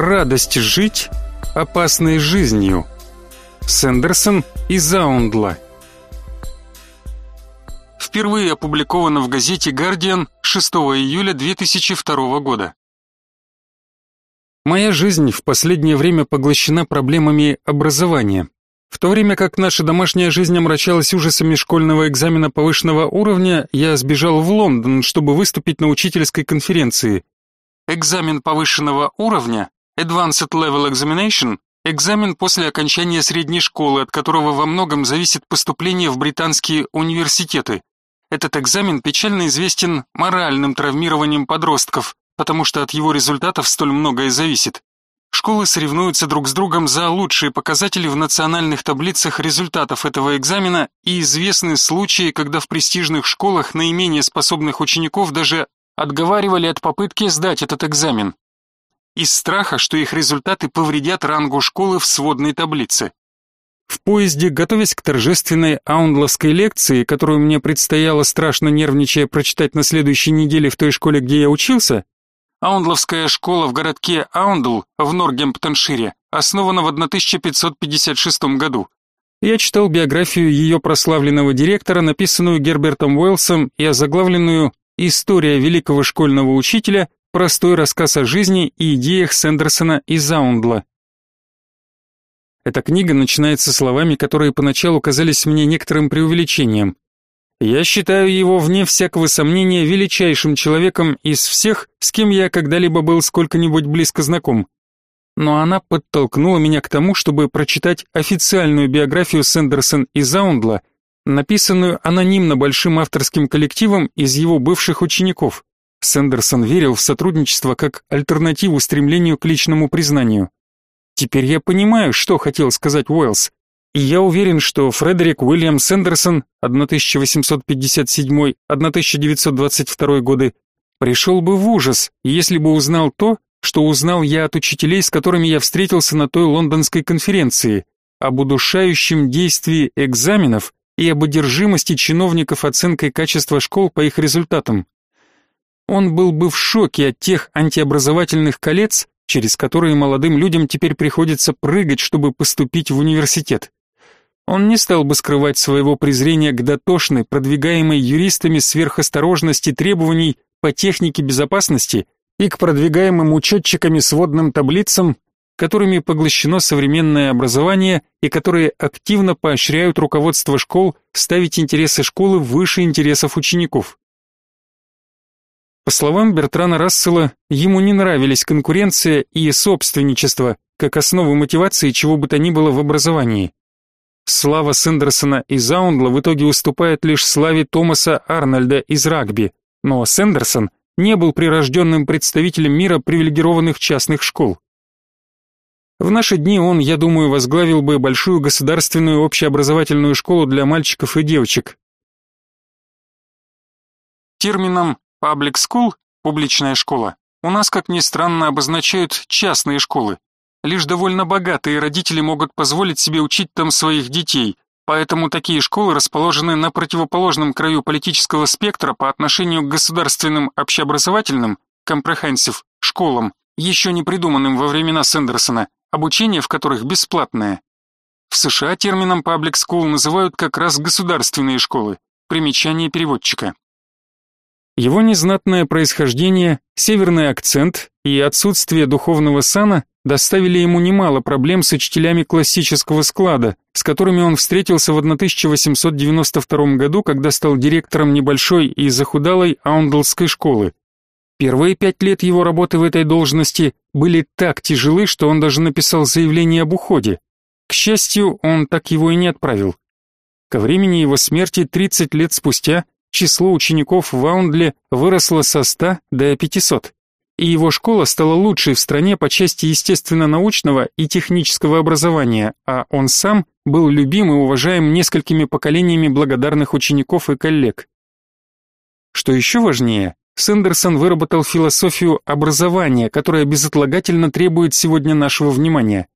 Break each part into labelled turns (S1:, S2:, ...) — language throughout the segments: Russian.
S1: «Радость жить опасной жизнью». Сэндерсон и Заундла. Впервые опубликовано в газете «Гардиан» 6 июля 2002 года. Моя жизнь в последнее время поглощена проблемами образования. В то время как наша домашняя жизнь омрачалась ужасами школьного экзамена повышенного уровня, я сбежал в Лондон, чтобы выступить на учительской конференции. Экзамен повышенного уровня, Advanced Level Examination, экзамен после окончания средней школы, от которого во многом зависит поступление в британские университеты. Этот экзамен печально известен моральным травмированием подростков, потому что от его результатов столь многое зависит. Школы соревнуются друг с другом за лучшие показатели в национальных таблицах результатов этого экзамена, и известны случаи, когда в престижных школах наименее способных учеников даже отговаривали от попытки сдать этот экзамен. Из страха, что их результаты повредят рангу школы в сводной таблице. В поезде, готовясь к торжественной аундловской лекции, которую мне предстояло страшно нервничая прочитать на следующей неделе в той школе, где я учился, Аундловская школа в городке Аундл в Норгемптоншире основана в 1556 году. Я читал биографию ее прославленного директора, написанную Гербертом Уэллсом и озаглавленную «История великого школьного учителя. Простой рассказ о жизни и идеях Сэндерсона и Заундла». Эта книга начинается словами, которые поначалу казались мне некоторым преувеличением. Я считаю его, вне всякого сомнения, величайшим человеком из всех, с кем я когда-либо был сколько-нибудь близко знаком. Но она подтолкнула меня к тому, чтобы прочитать официальную биографию Сэндерсон и Заундла, написанную анонимно большим авторским коллективом из его бывших учеников. Сэндерсон верил в сотрудничество как альтернативу стремлению к личному признанию. Теперь я понимаю, что хотел сказать Уэллс. И я уверен, что Фредерик Уильям Сэндерсон 1857-1922 годы пришел бы в ужас, если бы узнал то, что узнал я от учителей, с которыми я встретился на той лондонской конференции, об удушающем действии экзаменов и об одержимости чиновников оценкой качества школ по их результатам. Он был бы в шоке от тех антиобразовательных колец, через которые молодым людям теперь приходится прыгать, чтобы поступить в университет. Он не стал бы скрывать своего презрения к дотошной, продвигаемой юристами сверхосторожности требований по технике безопасности и к продвигаемым учетчиками сводным таблицам, которыми поглощено современное образование и которые активно поощряют руководство школ ставить интересы школы выше интересов учеников. По словам Бертрана Рассела, ему не нравились конкуренция и собственничество как основы мотивации чего бы то ни было в образовании. Слава Сэндерсона и Заундла в итоге уступает лишь славе Томаса Арнольда из рагби, но Сэндерсон не был прирожденным представителем мира привилегированных частных школ. В наши дни он, я думаю, возглавил бы большую государственную общеобразовательную школу для мальчиков и девочек. Термином «public school» – публичная школа у нас, как ни странно, обозначают частные школы. Лишь довольно богатые родители могут позволить себе учить там своих детей, поэтому такие школы расположены на противоположном краю политического спектра по отношению к государственным общеобразовательным, comprehensive, школам, еще не придуманным во времена Сэндерсона, обучение в которых бесплатное. В США термином public school называют как раз государственные школы. Примечание переводчика. Его незнатное происхождение, северный акцент и отсутствие духовного сана доставили ему немало проблем с учителями классического склада, с которыми он встретился в 1892 году, когда стал директором небольшой и захудалой Аундлской школы. Первые пять лет его работы в этой должности были так тяжелы, что он даже написал заявление об уходе. К счастью, он так его и не отправил. Ко времени его смерти 30 лет спустя число учеников в Аундле выросло со 100 до 500 и его школа стала лучшей в стране по части естественно-научного и технического образования, а он сам был любим и уважаем несколькими поколениями благодарных учеников и коллег. Что еще важнее, Сэндерсон выработал философию образования, которая безотлагательно требует сегодня нашего внимания.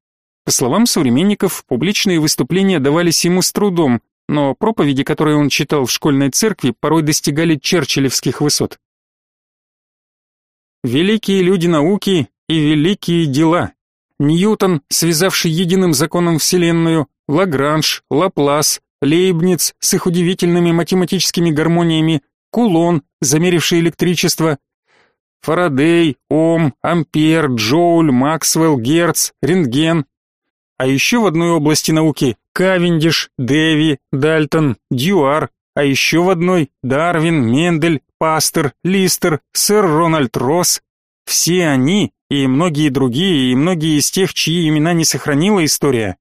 S1: По словам современников, публичные выступления давались ему с трудом, но проповеди, которые он читал в школьной церкви, порой достигали черчиллевских высот. Великие люди науки и великие дела. Ньютон, связавший единым законом Вселенную, Лагранж, Лаплас, Лейбниц с их удивительными математическими гармониями, Кулон, замеривший электричество, Фарадей, Ом, Ампер, Джоуль, Максвелл, Герц, Рентген. А еще в одной области науки Кавендиш, Дэви, Дальтон, Дьюар, а еще в одной Дарвин, Мендель, Пастер, Листер, сэр Рональд Росс. Все они и многие другие, и многие из тех, чьи имена не сохранила история,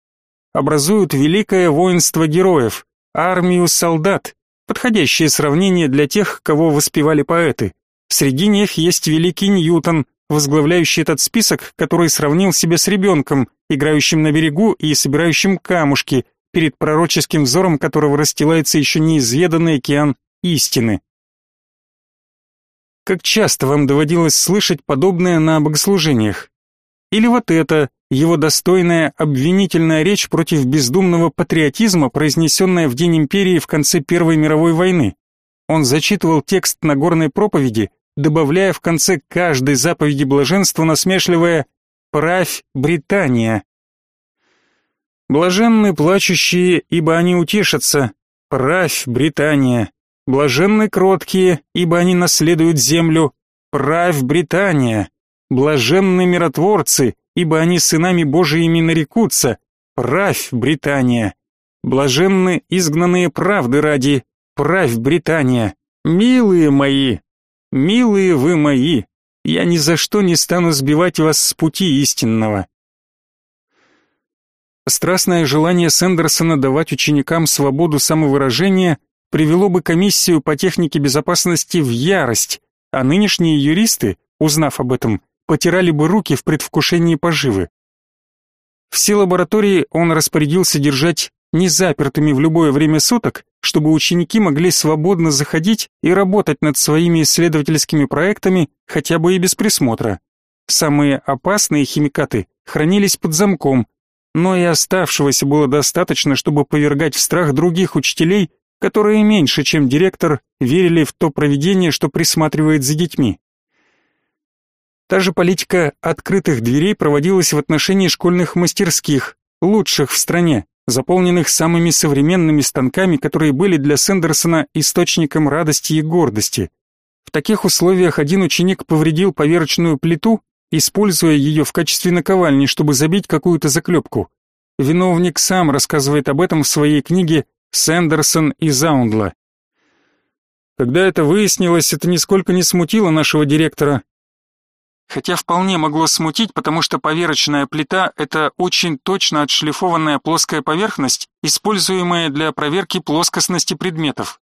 S1: образуют великое воинство героев, армию солдат, подходящее сравнение для тех, кого воспевали поэты. Среди них есть великий Ньютон, возглавляющий этот список, который сравнил себя с ребенком, играющим на берегу и собирающим камушки, перед пророческим взором которого расстилается еще неизведанный океан истины. Как часто вам доводилось слышать подобное на богослужениях? Или вот это, его достойная обвинительная речь против бездумного патриотизма, произнесенная в День империи в конце Первой мировой войны. Он зачитывал текст Нагорной проповеди, добавляя в конце каждой заповеди блаженства насмешливое «Правь, Британия». Блаженны плачущие, ибо они утешатся. Правь, Британия. Блаженны кроткие, ибо они наследуют землю. Правь, Британия. Блаженны миротворцы, ибо они сынами Божиими нарекутся. Правь, Британия. Блаженны изгнанные правды ради. Правь, Британия. Милые мои, милые вы мои, я ни за что не стану сбивать вас с пути истинного. Страстное желание Сендерсона давать ученикам свободу самовыражения привело бы комиссию по технике безопасности в ярость, а нынешние юристы, узнав об этом, потирали бы руки в предвкушении поживы. Все лаборатории он распорядился держать незапертыми в любое время суток, чтобы ученики могли свободно заходить и работать над своими исследовательскими проектами, хотя бы и без присмотра. Самые опасные химикаты хранились под замком, но и оставшегося было достаточно, чтобы повергать в страх других учителей которые меньше, чем директор, верили в то проведение, что присматривает за детьми. Та же политика открытых дверей проводилась в отношении школьных мастерских, лучших в стране, заполненных самыми современными станками, которые были для Сендерсона источником радости и гордости. В таких условиях один ученик повредил поверочную плиту, используя ее в качестве наковальни, чтобы забить какую-то заклепку. Виновник сам рассказывает об этом в своей книге Сэндерсон и Заундла. Когда это выяснилось, это нисколько не смутило нашего директора. Хотя вполне могло смутить, потому что поверочная плита – это очень точно отшлифованная плоская поверхность, используемая для проверки плоскостности предметов.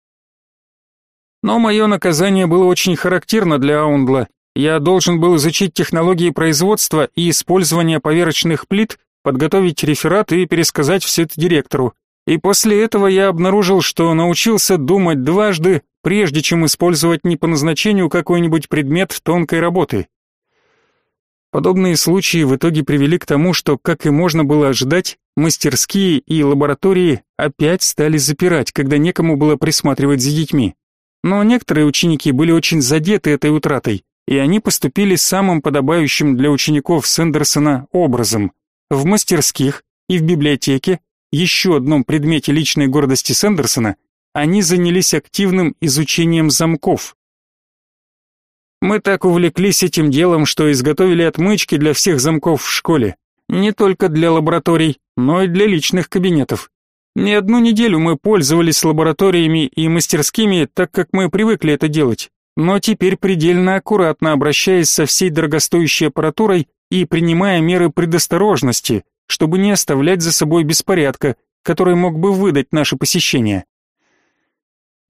S1: Но мое наказание было очень характерно для Аундла. Я должен был изучить технологии производства и использования поверочных плит, подготовить реферат и пересказать все это директору. И после этого я обнаружил, что научился думать дважды, прежде чем использовать не по назначению какой-нибудь предмет тонкой работы. Подобные случаи в итоге привели к тому, что, как и можно было ожидать, мастерские и лаборатории опять стали запирать, когда некому было присматривать за детьми. Но некоторые ученики были очень задеты этой утратой, и они поступили самым подобающим для учеников Сендерсона образом. В мастерских и в библиотеке еще одном предмете личной гордости Сендерсона, они занялись активным изучением замков. Мы так увлеклись этим делом, что изготовили отмычки для всех замков в школе, не только для лабораторий, но и для личных кабинетов. Не одну неделю мы пользовались лабораториями и мастерскими, так как мы привыкли это делать, но теперь предельно аккуратно обращаясь со всей дорогостоящей аппаратурой и принимая меры предосторожности, чтобы не оставлять за собой беспорядка, который мог бы выдать наше посещение.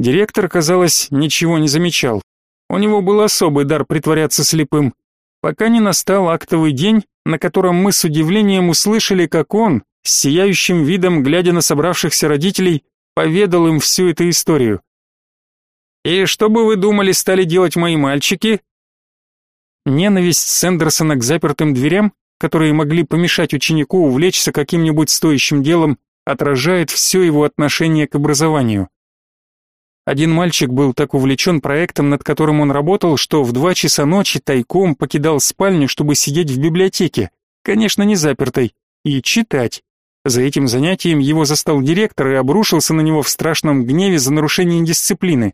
S1: Директор, казалось, ничего не замечал. У него был особый дар притворяться слепым, пока не настал актовый день, на котором мы с удивлением услышали, как он, с сияющим видом, глядя на собравшихся родителей, поведал им всю эту историю. «И что бы вы думали, стали делать мои мальчики?» Ненависть Сэндерсона к запертым дверям которые могли помешать ученику увлечься каким-нибудь стоящим делом, отражает все его отношение к образованию. Один мальчик был так увлечен проектом, над которым он работал, что в два часа ночи тайком покидал спальню, чтобы сидеть в библиотеке, конечно, не запертой, и читать. За этим занятием его застал директор и обрушился на него в страшном гневе за нарушение дисциплины.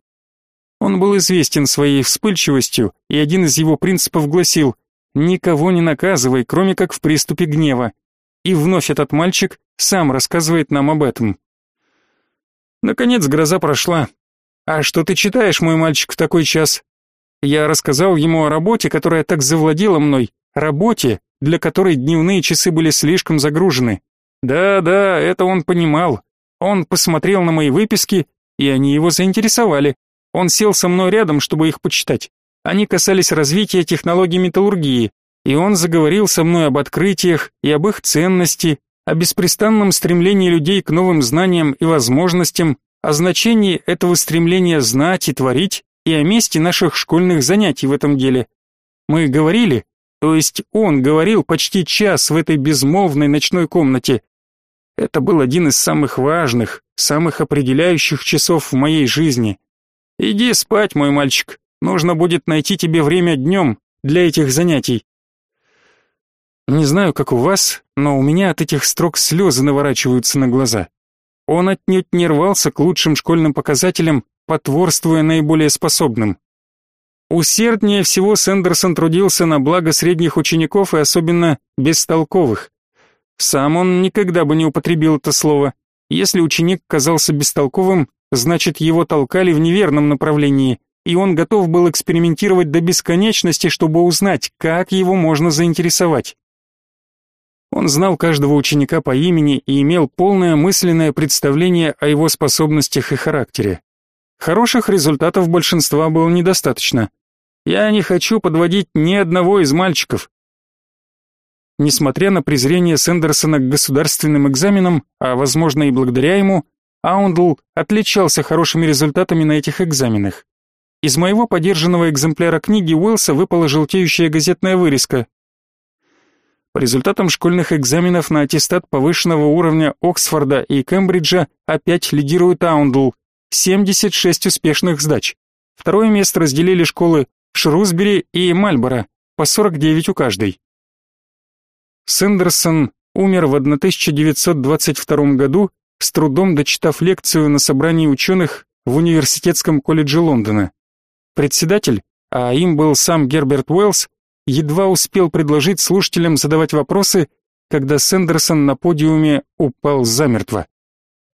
S1: Он был известен своей вспыльчивостью, и один из его принципов гласил «Никого не наказывай, кроме как в приступе гнева». И вновь этот мальчик сам рассказывает нам об этом. Наконец гроза прошла. «А что ты читаешь, мой мальчик, в такой час?» Я рассказал ему о работе, которая так завладела мной, работе, для которой дневные часы были слишком загружены. Да, да, это он понимал. Он посмотрел на мои выписки, и они его заинтересовали. Он сел со мной рядом, чтобы их почитать. Они касались развития технологий металлургии, и он заговорил со мной об открытиях и об их ценности, о беспрестанном стремлении людей к новым знаниям и возможностям, о значении этого стремления знать и творить, и о месте наших школьных занятий в этом деле. Мы говорили, то есть он говорил почти час в этой безмолвной ночной комнате, это был один из самых важных, самых определяющих часов в моей жизни. Иди спать, мой мальчик. Нужно будет найти тебе время днем для этих занятий. Не знаю, как у вас, но у меня от этих строк слезы наворачиваются на глаза. Он отнюдь не рвался к лучшим школьным показателям, потворствуя наиболее способным. Усерднее всего Сэндерсон трудился на благо средних учеников и особенно бестолковых. Сам он никогда бы не употребил это слово. Если ученик казался бестолковым, значит его толкали в неверном направлении, и он готов был экспериментировать до бесконечности, чтобы узнать, как его можно заинтересовать. Он знал каждого ученика по имени и имел полное мысленное представление о его способностях и характере. Хороших результатов большинства было недостаточно. Я не хочу подводить ни одного из мальчиков, Несмотря на презрение Сэндерсона к государственным экзаменам, а возможно и благодаря ему, Аундл отличался хорошими результатами на этих экзаменах. Из моего подержанного экземпляра книги Уэлса выпала желтеющая газетная вырезка. По результатам школьных экзаменов на аттестат повышенного уровня Оксфорда и Кембриджа опять лидирует Аундл, 76 успешных сдач. Второе место разделили школы Шрусбери и Мальборо, по 49 у каждой. Сэндерсон умер в 1922 году, с трудом дочитав лекцию на собрании ученых в Университетском колледже Лондона. Председатель, а им был сам Герберт Уэллс, едва успел предложить слушателям задавать вопросы, когда Сэндерсон на подиуме упал замертво.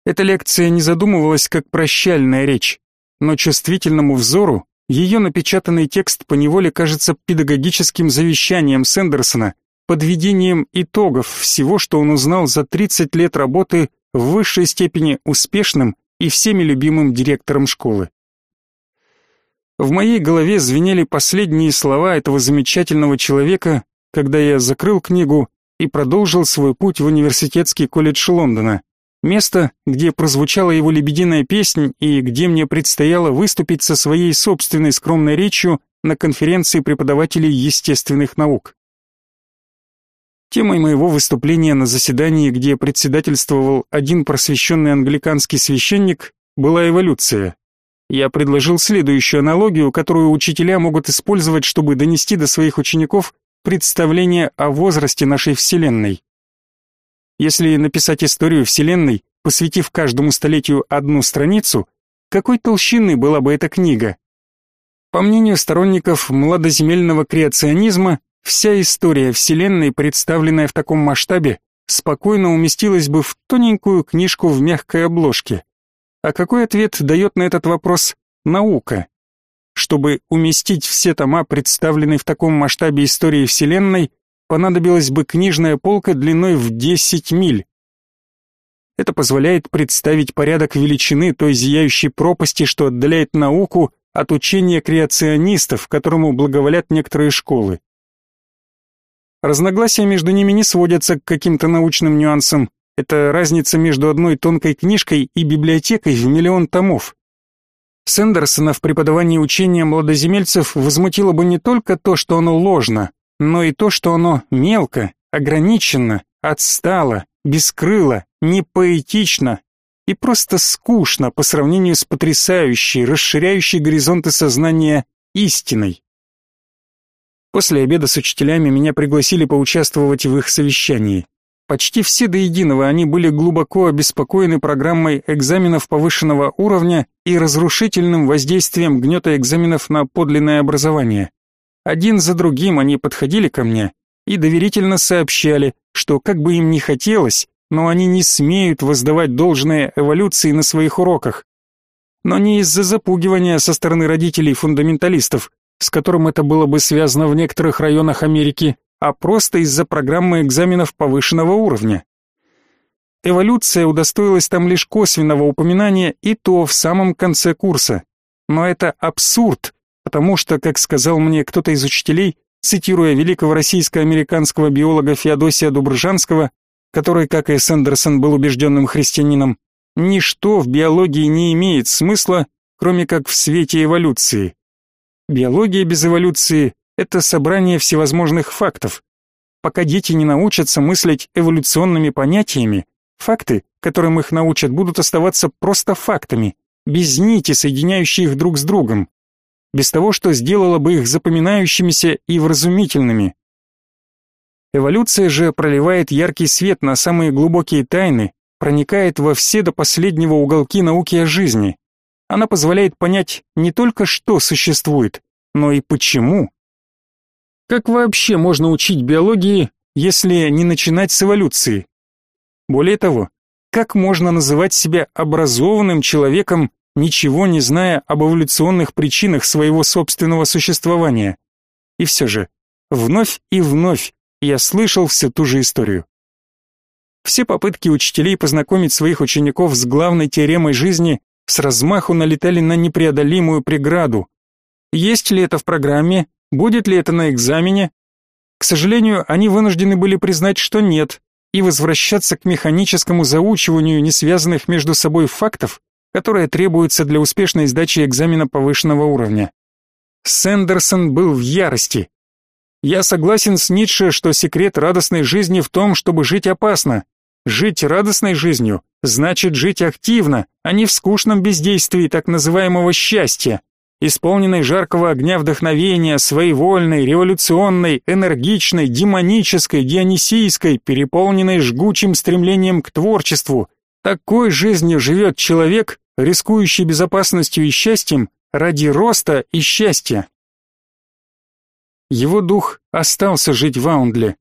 S1: Эта лекция не задумывалась как прощальная речь, но чувствительному взору ее напечатанный текст поневоле кажется педагогическим завещанием Сэндерсона, подведением итогов всего, что он узнал за 30 лет работы в высшей степени успешным и всеми любимым директором школы. В моей голове звенели последние слова этого замечательного человека, когда я закрыл книгу и продолжил свой путь в университетский колледж Лондона, место, где прозвучала его лебединая песня и где мне предстояло выступить со своей собственной скромной речью на конференции преподавателей естественных наук. Темой моего выступления на заседании, где председательствовал один просвещенный англиканский священник, была эволюция. Я предложил следующую аналогию, которую учителя могут использовать, чтобы донести до своих учеников представление о возрасте нашей Вселенной. Если написать историю Вселенной, посвятив каждому столетию одну страницу, какой толщины была бы эта книга? По мнению сторонников младоземельного креационизма, Вся история Вселенной, представленная в таком масштабе, спокойно уместилась бы в тоненькую книжку в мягкой обложке. А какой ответ дает на этот вопрос наука? Чтобы уместить все тома, представленные в таком масштабе истории Вселенной, понадобилась бы книжная полка длиной в 10 миль. Это позволяет представить порядок величины той зияющей пропасти, что отдаляет науку от учения креационистов, которому благоволят некоторые школы. Разногласия между ними не сводятся к каким-то научным нюансам. Это разница между одной тонкой книжкой и библиотекой в миллион томов. Сэндерсона в преподавании учения младоземельцев возмутило бы не только то, что оно ложно, но и то, что оно мелко, ограничено, отстало, бескрыло, непоэтично и просто скучно по сравнению с потрясающей, расширяющей горизонты сознания истиной. После обеда с учителями меня пригласили поучаствовать в их совещании. Почти все до единого они были глубоко обеспокоены программой экзаменов повышенного уровня и разрушительным воздействием гнета экзаменов на подлинное образование. Один за другим они подходили ко мне и доверительно сообщали, что как бы им ни хотелось, но они не смеют воздавать должное эволюции на своих уроках. Но не из-за запугивания со стороны родителей-фундаменталистов, с которым это было бы связано в некоторых районах Америки, а просто из-за программы экзаменов повышенного уровня. Эволюция удостоилась там лишь косвенного упоминания и то в самом конце курса. Но это абсурд, потому что, как сказал мне кто-то из учителей, цитируя великого российско-американского биолога Феодосия Добржанского, который, как и Сэндерсон, был убежденным христианином, ничто в биологии не имеет смысла, кроме как в свете эволюции. Биология без эволюции – это собрание всевозможных фактов. Пока дети не научатся мыслить эволюционными понятиями, факты, которым их научат, будут оставаться просто фактами, без нити, соединяющей их друг с другом, без того, что сделало бы их запоминающимися и вразумительными. Эволюция же проливает яркий свет на самые глубокие тайны, проникает во все до последнего уголки науки о жизни. Она позволяет понять не только что существует, но и почему. Как вообще можно учить биологии, если не начинать с эволюции? Более того, как можно называть себя образованным человеком, ничего не зная об эволюционных причинах своего собственного существования? И все же, вновь и вновь я слышал всю ту же историю. Все попытки учителей познакомить своих учеников с главной теоремой жизни с размаху налетали на непреодолимую преграду. Есть ли это в программе? Будет ли это на экзамене? К сожалению, они вынуждены были признать, что нет, и возвращаться к механическому заучиванию не связанных между собой фактов, которое требуется для успешной сдачи экзамена повышенного уровня. Сэндерсон был в ярости. Я согласен с Ницше, что секрет радостной жизни в том, чтобы жить опасно. Жить радостной жизнью значит жить активно, а не в скучном бездействии так называемого счастья, исполненной жаркого огня вдохновения, своевольной, революционной, энергичной, демонической, дионисийской, переполненной жгучим стремлением к творчеству. Такой жизнью живет человек, рискующий безопасностью и счастьем ради роста и счастья. Его дух остался жить в Аундле.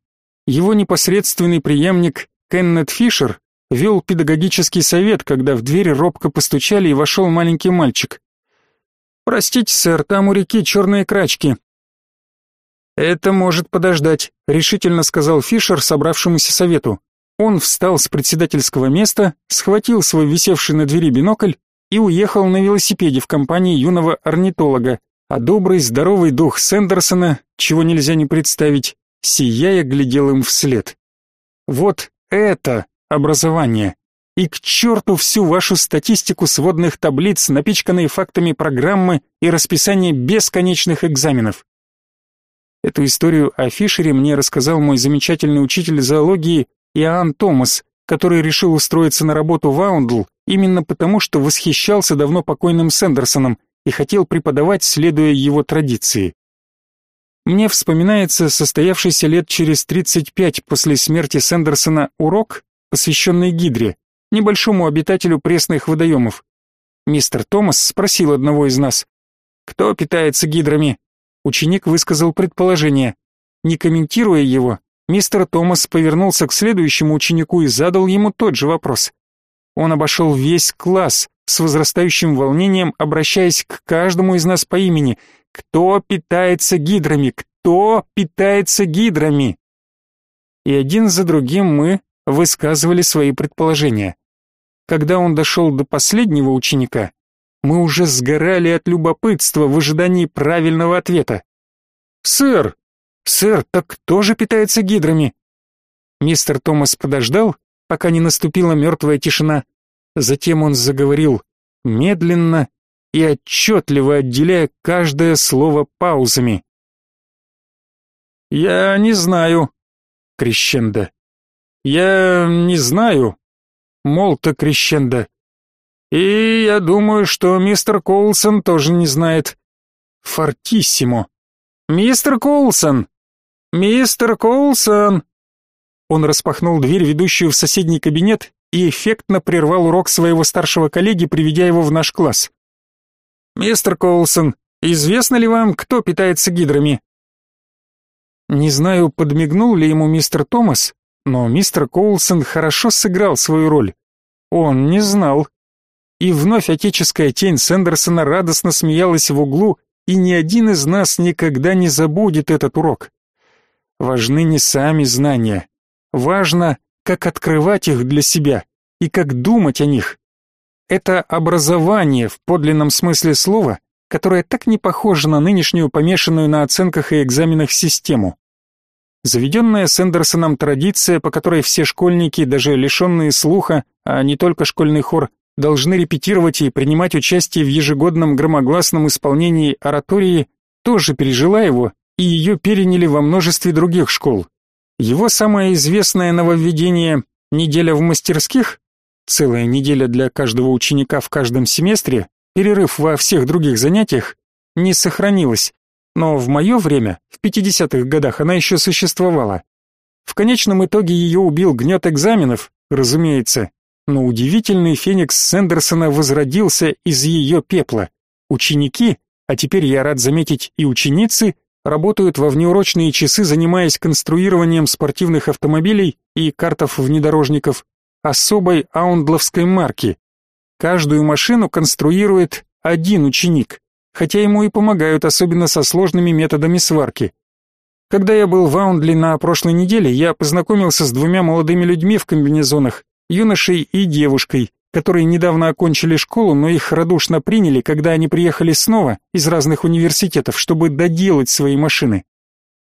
S1: Его непосредственный преемник Кеннет Фишер вел педагогический совет, когда в двери робко постучали и вошел маленький мальчик. «Простите, сэр, там у реки черные крачки». «Это может подождать», — решительно сказал Фишер собравшемуся совету. Он встал с председательского места, схватил свой висевший на двери бинокль и уехал на велосипеде в компании юного орнитолога, а добрый, здоровый дух Сэндерсона, чего нельзя не представить, сияя глядел им вслед. Вот это образование. И к черту всю вашу статистику сводных таблиц, напичканные фактами программы и расписание бесконечных экзаменов. Эту историю о Фишере мне рассказал мой замечательный учитель зоологии Иоанн Томас, который решил устроиться на работу в Аундл именно потому, что восхищался давно покойным Сэндерсоном и хотел преподавать, следуя его традиции. Мне вспоминается состоявшийся лет через 35 после смерти Сэндерсона урок, посвященный гидре, небольшому обитателю пресных водоемов. Мистер Томас спросил одного из нас, кто питается гидрами. Ученик высказал предположение. Не комментируя его, мистер Томас повернулся к следующему ученику и задал ему тот же вопрос. Он обошел весь класс, с возрастающим волнением обращаясь к каждому из нас по имени. Кто питается гидрами? Кто питается гидрами? И один за другим мы высказывали свои предположения. Когда он дошел до последнего ученика, мы уже сгорали от любопытства в ожидании правильного ответа. «Сэр! Сэр, так кто же питается гидрами?» Мистер Томас подождал, пока не наступила мертвая тишина, Затем он заговорил медленно и отчетливо отделяя каждое слово паузами. «Я не знаю», — крещендо. «Я не знаю», — молто крещендо. И я думаю, что мистер Коулсон тоже не знает. Фортиссимо. Мистер Коулсон! Мистер Коулсон! Он распахнул дверь, ведущую в соседний кабинет, и эффектно прервал урок своего старшего коллеги, приведя его в наш класс. Мистер Коулсон, известно ли вам, кто питается гидрами? Не знаю, подмигнул ли ему мистер Томас, но мистер Коулсон хорошо сыграл свою роль. Он не знал. И вновь отеческая тень Сэндерсона радостно смеялась в углу, и ни один из нас никогда не забудет этот урок. Важны не сами знания. Важно, как открывать их для себя и как думать о них. Это образование в подлинном смысле слова, которое так не похоже на нынешнюю помешанную на оценках и экзаменах систему. Заведенная Сэндерсоном традиция, по которой все школьники, даже лишенные слуха, а не только школьный хор, должны репетировать и принимать участие в ежегодном громогласном исполнении оратории, тоже пережила его, и ее переняли во множестве других школ. Его самое известное нововведение «Неделя в мастерских», целая неделя для каждого ученика в каждом семестре, перерыв во всех других занятиях, не сохранилось, но в мое время, в 50-х годах, она еще существовала. В конечном итоге ее убил гнет экзаменов, разумеется, но удивительный феникс Сэндерсона возродился из ее пепла. Ученики, а теперь я рад заметить и ученицы, работают во внеурочные часы, занимаясь конструированием спортивных автомобилей и картов внедорожников особой аундловской марки. Каждую машину конструирует один ученик, хотя ему и помогают, особенно со сложными методами сварки. Когда я был в Аундли на прошлой неделе, я познакомился с двумя молодыми людьми в комбинезонах, юношей и девушкой, которые недавно окончили школу, но их радушно приняли, когда они приехали снова из разных университетов, чтобы доделать свои машины.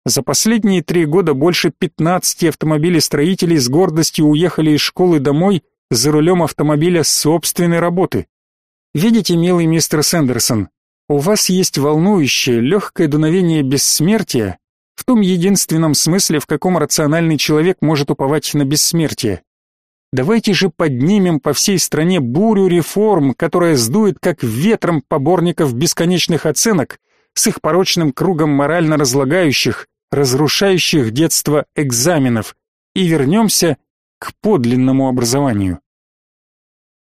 S1: За последние три года больше 15 автомобилестроителей с гордостью уехали из школы домой за рулем автомобиля собственной работы. Видите, милый мистер Сэндерсон, у вас есть волнующее, легкое дуновение бессмертия в том единственном смысле, в каком рациональный человек может уповать на бессмертие. Давайте же поднимем по всей стране бурю реформ, которая сдует как ветром поборников бесконечных оценок с их порочным кругом морально разлагающих, разрушающих детство экзаменов, и вернемся к подлинному образованию.